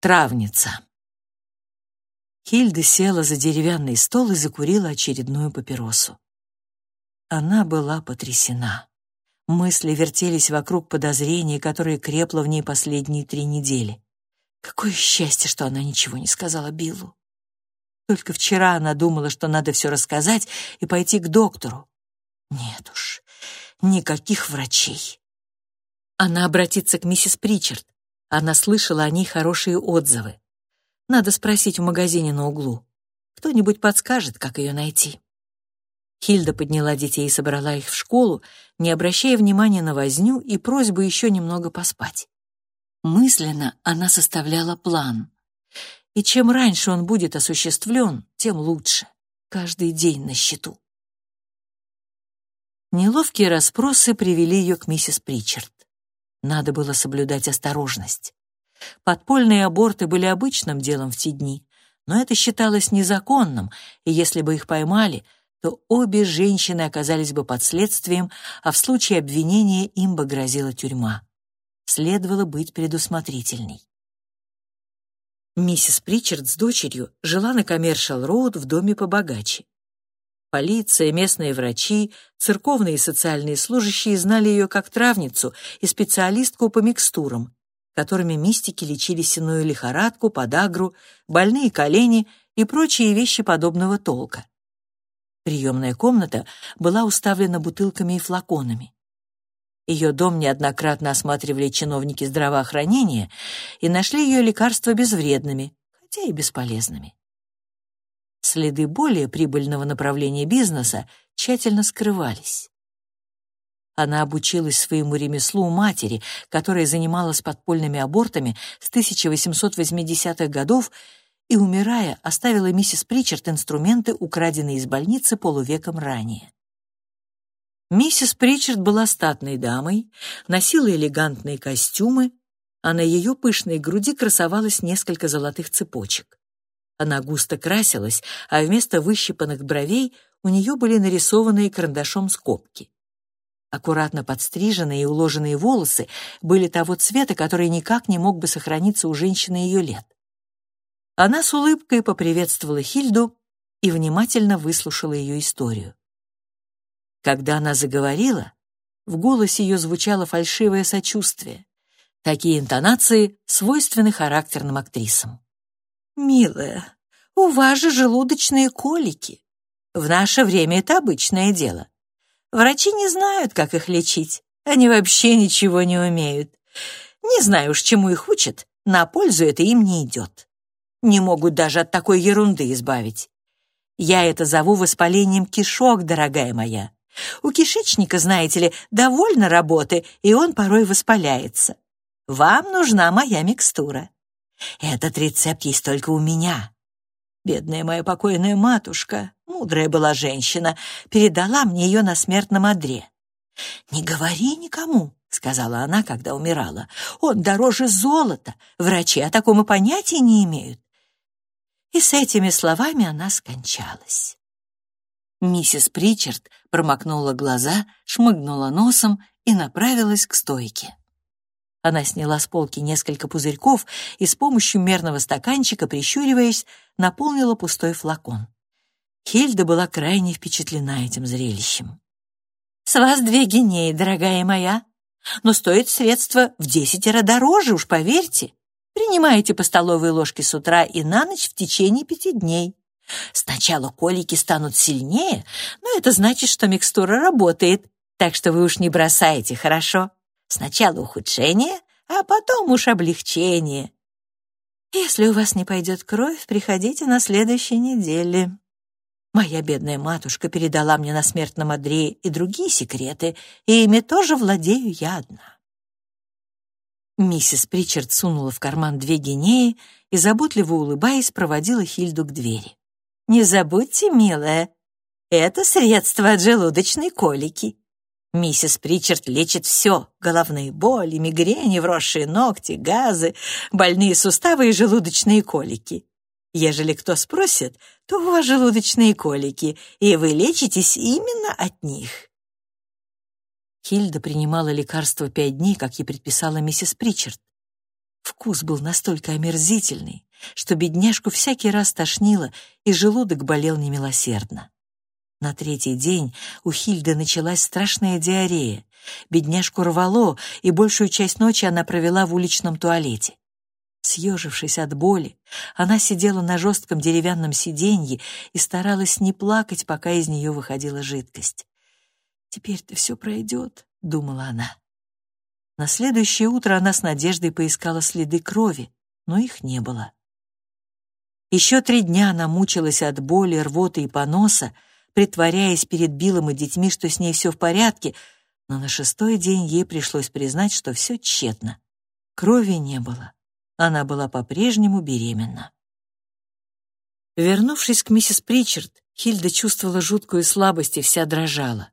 Травница. Хильда села за деревянный стол и закурила очередную папиросу. Она была потрясена. Мысли вертелись вокруг подозрения, которое крепло в ней последние три недели. Какое счастье, что она ничего не сказала Биллу. Только вчера она думала, что надо все рассказать и пойти к доктору. Нет уж, никаких врачей. Она обратится к миссис Причард, она слышала о ней хорошие отзывы. Надо спросить в магазине на углу. Кто-нибудь подскажет, как ее найти. Хильда подняла детей и собрала их в школу, не обращая внимания на возню и просьбу еще немного поспать. Мысленно она составляла план. И чем раньше он будет осуществлен, тем лучше. Каждый день на счету. Неловкие расспросы привели ее к миссис Причард. Надо было соблюдать осторожность. Подпольные аборты были обычным делом в те дни, но это считалось незаконным, и если бы их поймали, то обе женщины оказались бы под следствием, а в случае обвинения им бы грозила тюрьма. Следовало быть предусмотрительной. Миссис Причард с дочерью жила на Коммершал-роуд в доме побогаче. Полиция, местные врачи, церковные и социальные служащие знали ее как травницу и специалистку по микстурам, которыми мистики лечили синую лихорадку, подагру, больные колени и прочие вещи подобного толка. Приемная комната была уставлена бутылками и флаконами. Ее дом неоднократно осматривали чиновники здравоохранения и нашли ее лекарства безвредными, хотя и бесполезными. Следы более прибыльного направления бизнеса тщательно скрывались. Она обучилась своему ремеслу у матери, которая занималась подпольными абортами с 1880-х годов и, умирая, оставила миссис Причард инструменты, украденные из больницы полувеком ранее. Миссис Причард была статной дамой, носила элегантные костюмы, а на ее пышной груди красовалось несколько золотых цепочек. Она густо красилась, а вместо выщипанных бровей у нее были нарисованные карандашом скобки. Аккуратно подстриженные и уложенные волосы были того цвета, который никак не мог бы сохраниться у женщины ее лет. Она с улыбкой поприветствовала Хильду и внимательно выслушала ее историю. Когда она заговорила, в голосе ее звучало фальшивое сочувствие. Такие интонации свойственны характерным актрисам. «Милая, у вас же желудочные колики. В наше время это обычное дело. Врачи не знают, как их лечить. Они вообще ничего не умеют. Не знаю уж, чему их учат, на пользу это им не идет. Не могут даже от такой ерунды избавить. Я это зову воспалением кишок, дорогая моя. У кишечника, знаете ли, довольно работы, и он порой воспаляется. Вам нужна моя микстура. Этот рецепт есть только у меня. Бедная моя покойная матушка, мудрая была женщина, передала мне ее на смертном одре. «Не говори никому», — сказала она, когда умирала. «Он дороже золота. Врачи о таком и понятия не имеют». И с этими словами она скончалась. Миссис Причард промокнула глаза, шмыгнула носом и направилась к стойке. Она сняла с полки несколько пузырьков и с помощью мерного стаканчика, прищуриваясь, наполнила пустой флакон. Хильда была крайне впечатлена этим зрелищем. «С вас две гинеи, дорогая моя, но стоит средство в десятеро дороже, уж поверьте. Принимайте по столовой ложке с утра и на ночь в течение пяти дней. Сначала колики станут сильнее, но это значит, что микстура работает, так что вы уж не бросайте, хорошо?» Сначала ухудшение, а потом уж облегчение. Если у вас не пойдет кровь, приходите на следующей неделе. Моя бедная матушка передала мне на смертном одре и другие секреты, и ими тоже владею я одна. Миссис Причард сунула в карман две гинеи и, заботливо улыбаясь, проводила Хильду к двери. «Не забудьте, милая, это средство от желудочной колики. Миссис Причард лечит все — головные боли, мигрени, вросшие ногти, газы, больные суставы и желудочные колики. Ежели кто спросит, то у вас желудочные колики, и вы лечитесь именно от них. Хильда принимала лекарство пять дней, как ей предписала миссис Причард. Вкус был настолько омерзительный, что бедняжку всякий раз тошнило, и желудок болел немилосердно. На третий день у Хильды началась страшная диарея. Бедняжку рвало, и большую часть ночи она провела в уличном туалете. Съежившись от боли, она сидела на жестком деревянном сиденье и старалась не плакать, пока из нее выходила жидкость. «Теперь-то все пройдет», — думала она. На следующее утро она с надеждой поискала следы крови, но их не было. Еще три дня она мучилась от боли, рвоты и поноса, притворяясь перед Биллом и детьми, что с ней все в порядке, но на шестой день ей пришлось признать, что все тщетно. Крови не было. Она была по-прежнему беременна. Вернувшись к миссис Причард, Хильда чувствовала жуткую слабость и вся дрожала.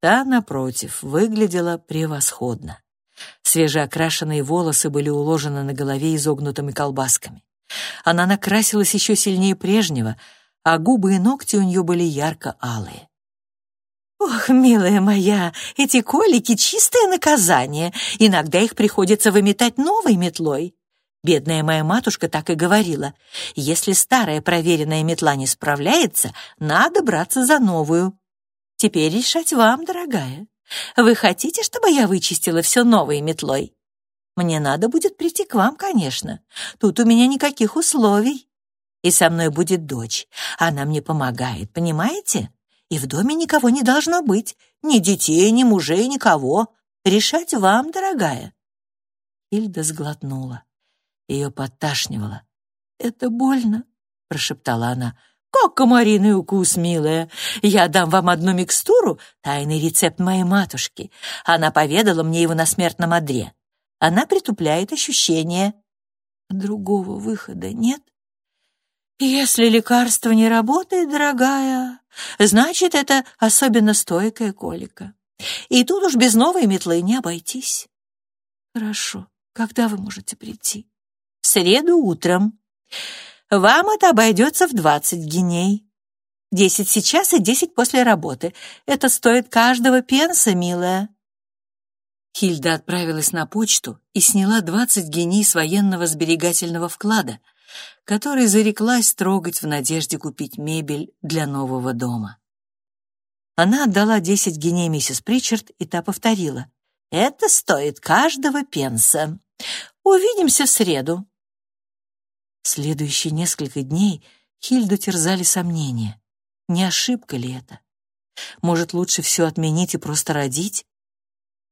Та, напротив, выглядела превосходно. Свежеокрашенные волосы были уложены на голове изогнутыми колбасками. Она накрасилась еще сильнее прежнего, а губы и ногти у нее были ярко-алые. «Ох, милая моя, эти колики — чистое наказание. Иногда их приходится выметать новой метлой. Бедная моя матушка так и говорила. Если старая проверенная метла не справляется, надо браться за новую. Теперь решать вам, дорогая. Вы хотите, чтобы я вычистила все новой метлой? Мне надо будет прийти к вам, конечно. Тут у меня никаких условий. И со мной будет дочь. Она мне помогает, понимаете? И в доме никого не должно быть. Ни детей, ни мужей, никого. Решать вам, дорогая. Ильда сглотнула. Ее подташнивало. «Это больно», — прошептала она. «Как комариный укус, милая. Я дам вам одну микстуру, тайный рецепт моей матушки. Она поведала мне его на смертном одре. Она притупляет ощущения. Другого выхода нет. Если лекарство не работает, дорогая, значит, это особенно стойкая колика. И тут уж без новой метлы не обойтись. Хорошо. Когда вы можете прийти? В среду утром. Вам это обойдется в двадцать геней. Десять сейчас и десять после работы. Это стоит каждого пенса, милая. Хильда отправилась на почту и сняла двадцать геней с военного сберегательного вклада, который зареклась трогать в надежде купить мебель для нового дома. Она отдала десять геней миссис Причард, и та повторила. «Это стоит каждого пенса. Увидимся в среду». Следующие несколько дней Хильду терзали сомнения. Не ошибка ли это? Может, лучше все отменить и просто родить?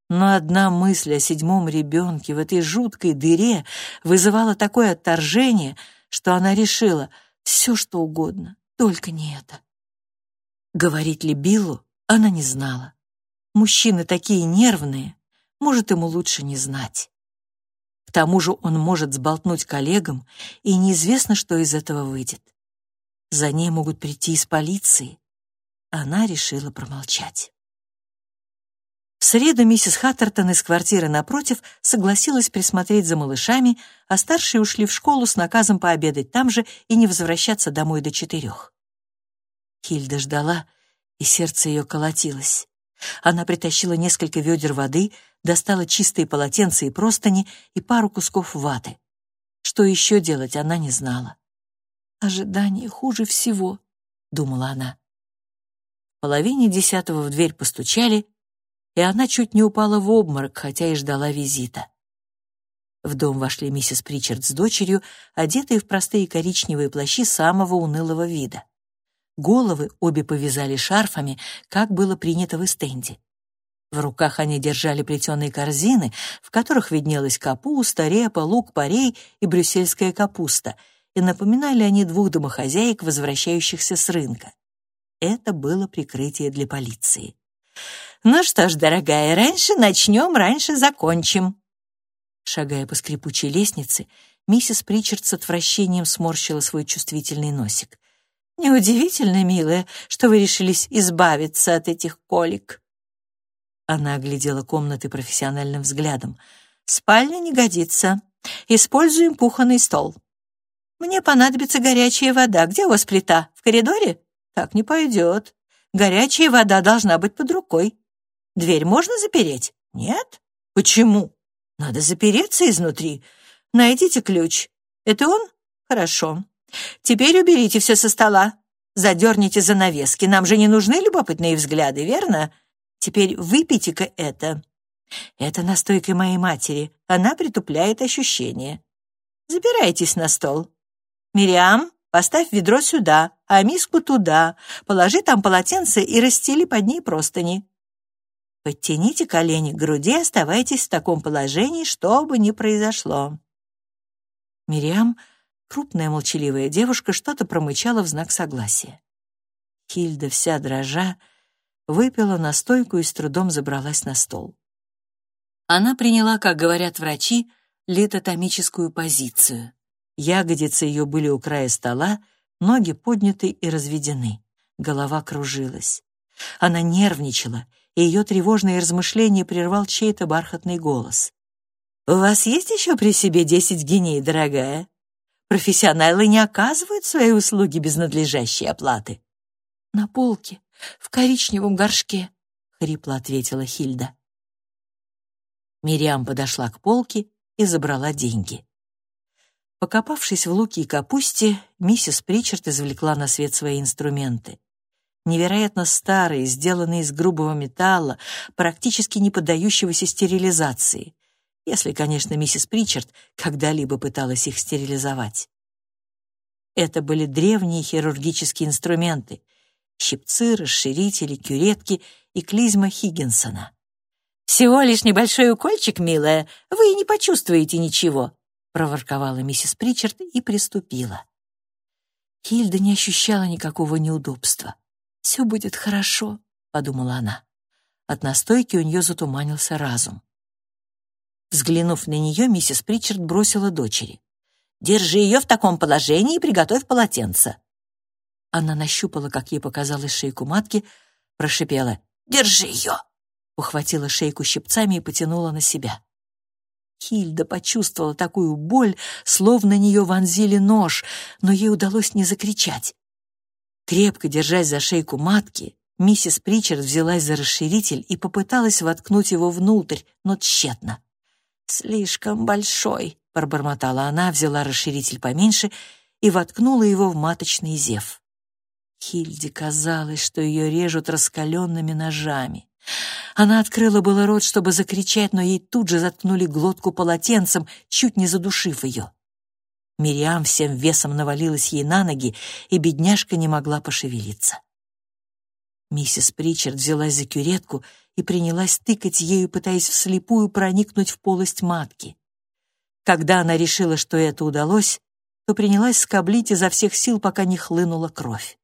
Но одна мысль о седьмом ребенке в этой жуткой дыре вызывала такое отторжение, что она решила все, что угодно, только не это. Говорить ли Биллу, она не знала. Мужчины такие нервные, может, ему лучше не знать. К тому же он может сболтнуть коллегам, и неизвестно, что из этого выйдет. За ней могут прийти из полиции. Она решила промолчать. Среду миссис Хаттертон из квартиры напротив согласилась присмотреть за малышами, а старшие ушли в школу с наказом пообедать там же и не возвращаться домой до четырех. Хильда ждала, и сердце ее колотилось. Она притащила несколько ведер воды, достала чистые полотенца и простыни и пару кусков ваты. Что еще делать, она не знала. «Ожидание хуже всего», — думала она. В половине десятого в дверь постучали, и она чуть не упала в обморок, хотя и ждала визита. В дом вошли миссис Причард с дочерью, одетые в простые коричневые плащи самого унылого вида. Головы обе повязали шарфами, как было принято в Эстенде. В руках они держали плетеные корзины, в которых виднелась капуста, репа, лук, парей и брюссельская капуста, и напоминали они двух домохозяек, возвращающихся с рынка. Это было прикрытие для полиции. «Ну что ж, дорогая, раньше начнем, раньше закончим». Шагая по скрипучей лестнице, миссис Причард с отвращением сморщила свой чувствительный носик. «Неудивительно, милая, что вы решились избавиться от этих колик». Она оглядела комнаты профессиональным взглядом. «Спальня не годится. Используем кухонный стол. Мне понадобится горячая вода. Где у вас плита? В коридоре? Так не пойдет. Горячая вода должна быть под рукой. Дверь можно запереть? Нет? Почему? Надо запереться изнутри. Найдите ключ. Это он? Хорошо. Теперь уберите все со стола. Задерните занавески. Нам же не нужны любопытные взгляды, верно? Теперь выпейте-ка это. Это настойка моей матери. Она притупляет ощущения. Забирайтесь на стол. Мириам, поставь ведро сюда, а миску туда. Положи там полотенце и расстели под ней простыни. Подтяните колени к груди, оставайтесь в таком положении, что бы ни произошло. Мириам, крупная молчаливая девушка, что-то промычала в знак согласия. Хильда, вся дрожа, выпила настойку и с трудом забралась на стол. Она приняла, как говорят врачи, литотомическую позицию. Ягодицы ее были у края стола, ноги подняты и разведены. Голова кружилась. Она нервничала, и ее тревожные размышления прервал чей-то бархатный голос. «У вас есть еще при себе десять геней, дорогая? Профессионалы не оказывают свои услуги без надлежащей оплаты». «На полке, в коричневом горшке», — хрипло ответила Хильда. Мириам подошла к полке и забрала деньги. Покопавшись в луке и капусте, миссис Причард извлекла на свет свои инструменты. Невероятно старые, сделанные из грубого металла, практически не поддающегося стерилизации если, конечно, миссис Причард когда-либо пыталась их стерилизовать. Это были древние хирургические инструменты — щипцы, расширители, кюретки и клизма Хиггинсона. «Всего лишь небольшой укольчик, милая, вы и не почувствуете ничего», — проворковала миссис Причард и приступила. Хильда не ощущала никакого неудобства. «Все будет хорошо», — подумала она. От настойки у нее затуманился разум. Взглянув на нее, миссис Причард бросила дочери. «Держи ее в таком положении и приготовь полотенце». Она нащупала, как ей показалось, шейку матки, прошипела «Держи ее!» Ухватила шейку щипцами и потянула на себя. Хильда почувствовала такую боль, словно на нее вонзили нож, но ей удалось не закричать. Крепко держась за шейку матки, миссис Причард взялась за расширитель и попыталась воткнуть его внутрь, но тщетно. «Слишком большой», — пробормотала она, взяла расширитель поменьше и воткнула его в маточный зев. Хильде казалось, что ее режут раскаленными ножами. Она открыла было рот, чтобы закричать, но ей тут же заткнули глотку полотенцем, чуть не задушив ее. Мириам всем весом навалилась ей на ноги, и бедняжка не могла пошевелиться. Миссис Причард взялась за кюретку и принялась тыкать ею, пытаясь вслепую проникнуть в полость матки. Когда она решила, что это удалось, то принялась скоблить изо всех сил, пока не хлынула кровь.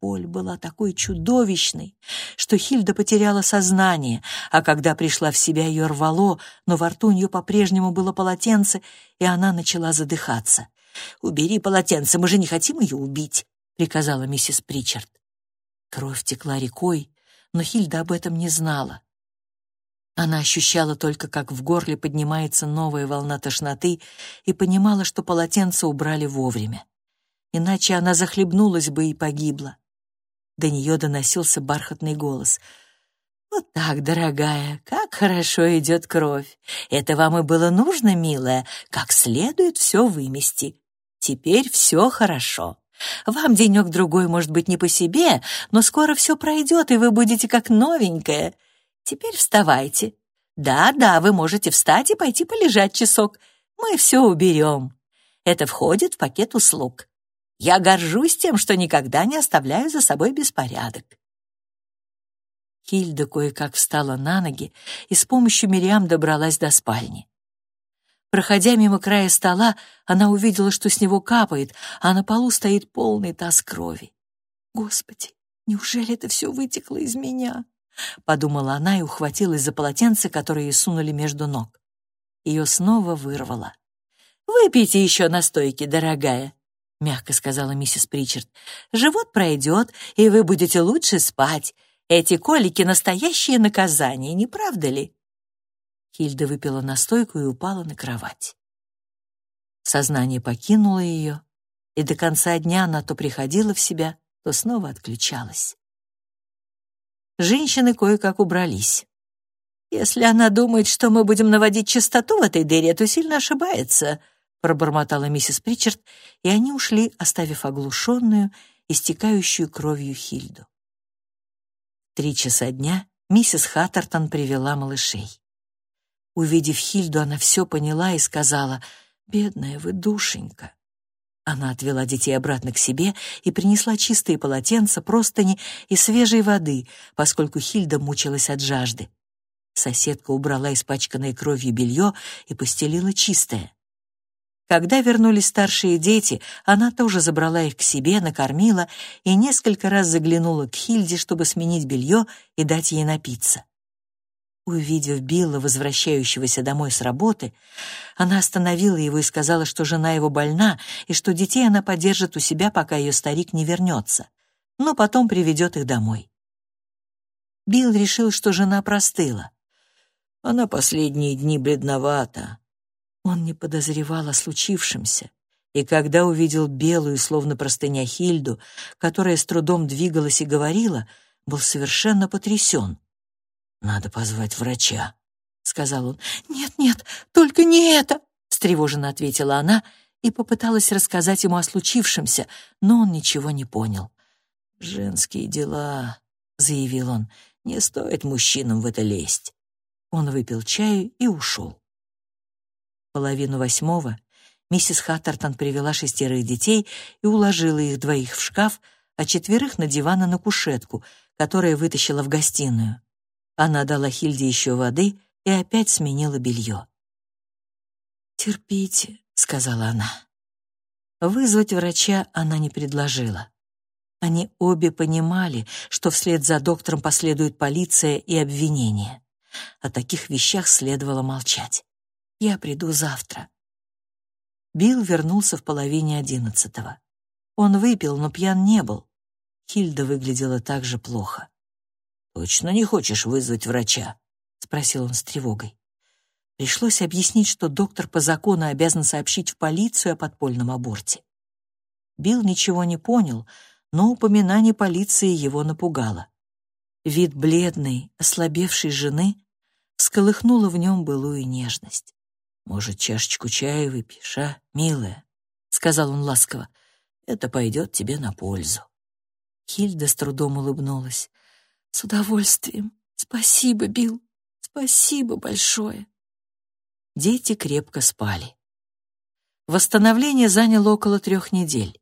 Боль была такой чудовищной, что Хильда потеряла сознание, а когда пришла в себя, ее рвало, но во рту у нее по-прежнему было полотенце, и она начала задыхаться. «Убери полотенце, мы же не хотим ее убить», — приказала миссис Причард. Кровь текла рекой, но Хильда об этом не знала. Она ощущала только, как в горле поднимается новая волна тошноты и понимала, что полотенце убрали вовремя. Иначе она захлебнулась бы и погибла. До нее доносился бархатный голос. «Вот так, дорогая, как хорошо идет кровь. Это вам и было нужно, милая, как следует все вымести. Теперь все хорошо». Вам денек-другой, может быть, не по себе, но скоро все пройдет, и вы будете как новенькая. Теперь вставайте. Да-да, вы можете встать и пойти полежать часок. Мы все уберем. Это входит в пакет услуг. Я горжусь тем, что никогда не оставляю за собой беспорядок. Хильда кое-как встала на ноги и с помощью Мириам добралась до спальни. Проходя мимо края стола, она увидела, что с него капает, а на полу стоит полный таз крови. «Господи, неужели это все вытекло из меня?» — подумала она и ухватилась за полотенце, которое ей сунули между ног. Ее снова вырвало. «Выпейте еще настойки, дорогая», — мягко сказала миссис Причард. «Живот пройдет, и вы будете лучше спать. Эти колики — настоящее наказание, не правда ли?» Хильда выпила настойку и упала на кровать. Сознание покинуло ее, и до конца дня она то приходила в себя, то снова отключалась. Женщины кое-как убрались. «Если она думает, что мы будем наводить чистоту в этой дыре, то сильно ошибается», — пробормотала миссис Причард, и они ушли, оставив оглушенную, истекающую кровью Хильду. Три часа дня миссис Хаттертон привела малышей. Увидев Хильду, она все поняла и сказала, «Бедная вы душенька». Она отвела детей обратно к себе и принесла чистые полотенца, простыни и свежей воды, поскольку Хильда мучилась от жажды. Соседка убрала испачканное кровью белье и постелила чистое. Когда вернулись старшие дети, она тоже забрала их к себе, накормила и несколько раз заглянула к Хильде, чтобы сменить белье и дать ей напиться. Увидев Билла, возвращающегося домой с работы, она остановила его и сказала, что жена его больна и что детей она подержит у себя, пока ее старик не вернется, но потом приведет их домой. Билл решил, что жена простыла. Она последние дни бледновата. Он не подозревал о случившемся, и когда увидел белую, словно простыня Хильду, которая с трудом двигалась и говорила, был совершенно потрясен. «Надо позвать врача», — сказал он. «Нет, нет, только не это!» — встревоженно ответила она и попыталась рассказать ему о случившемся, но он ничего не понял. «Женские дела», — заявил он, — «не стоит мужчинам в это лезть. Он выпил чаю и ушел. Половину восьмого миссис Хаттертон привела шестерых детей и уложила их двоих в шкаф, а четверых на диван и на кушетку, которая вытащила в гостиную. Она дала Хильде еще воды и опять сменила белье. «Терпите», — сказала она. Вызвать врача она не предложила. Они обе понимали, что вслед за доктором последует полиция и обвинение. О таких вещах следовало молчать. Я приду завтра. Билл вернулся в половине одиннадцатого. Он выпил, но пьян не был. Хильда выглядела так же плохо. «Точно не хочешь вызвать врача?» — спросил он с тревогой. Пришлось объяснить, что доктор по закону обязан сообщить в полицию о подпольном аборте. Билл ничего не понял, но упоминание полиции его напугало. Вид бледной, ослабевшей жены всколыхнула в нем былую нежность. «Может, чашечку чая выпьешь, а, милая?» — сказал он ласково. «Это пойдет тебе на пользу». Хильда с трудом улыбнулась. «С удовольствием. Спасибо, Билл. Спасибо большое». Дети крепко спали. Восстановление заняло около трех недель.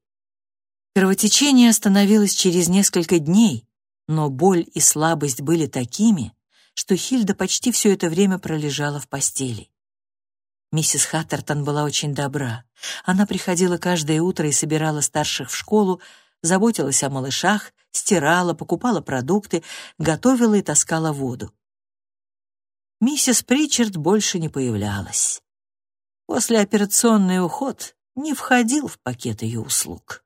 Кровотечение остановилось через несколько дней, но боль и слабость были такими, что Хильда почти все это время пролежала в постели. Миссис Хаттертон была очень добра. Она приходила каждое утро и собирала старших в школу, заботилась о малышах, стирала, покупала продукты, готовила и таскала воду. Миссис Причард больше не появлялась. Послеоперационный уход не входил в пакет ее услуг.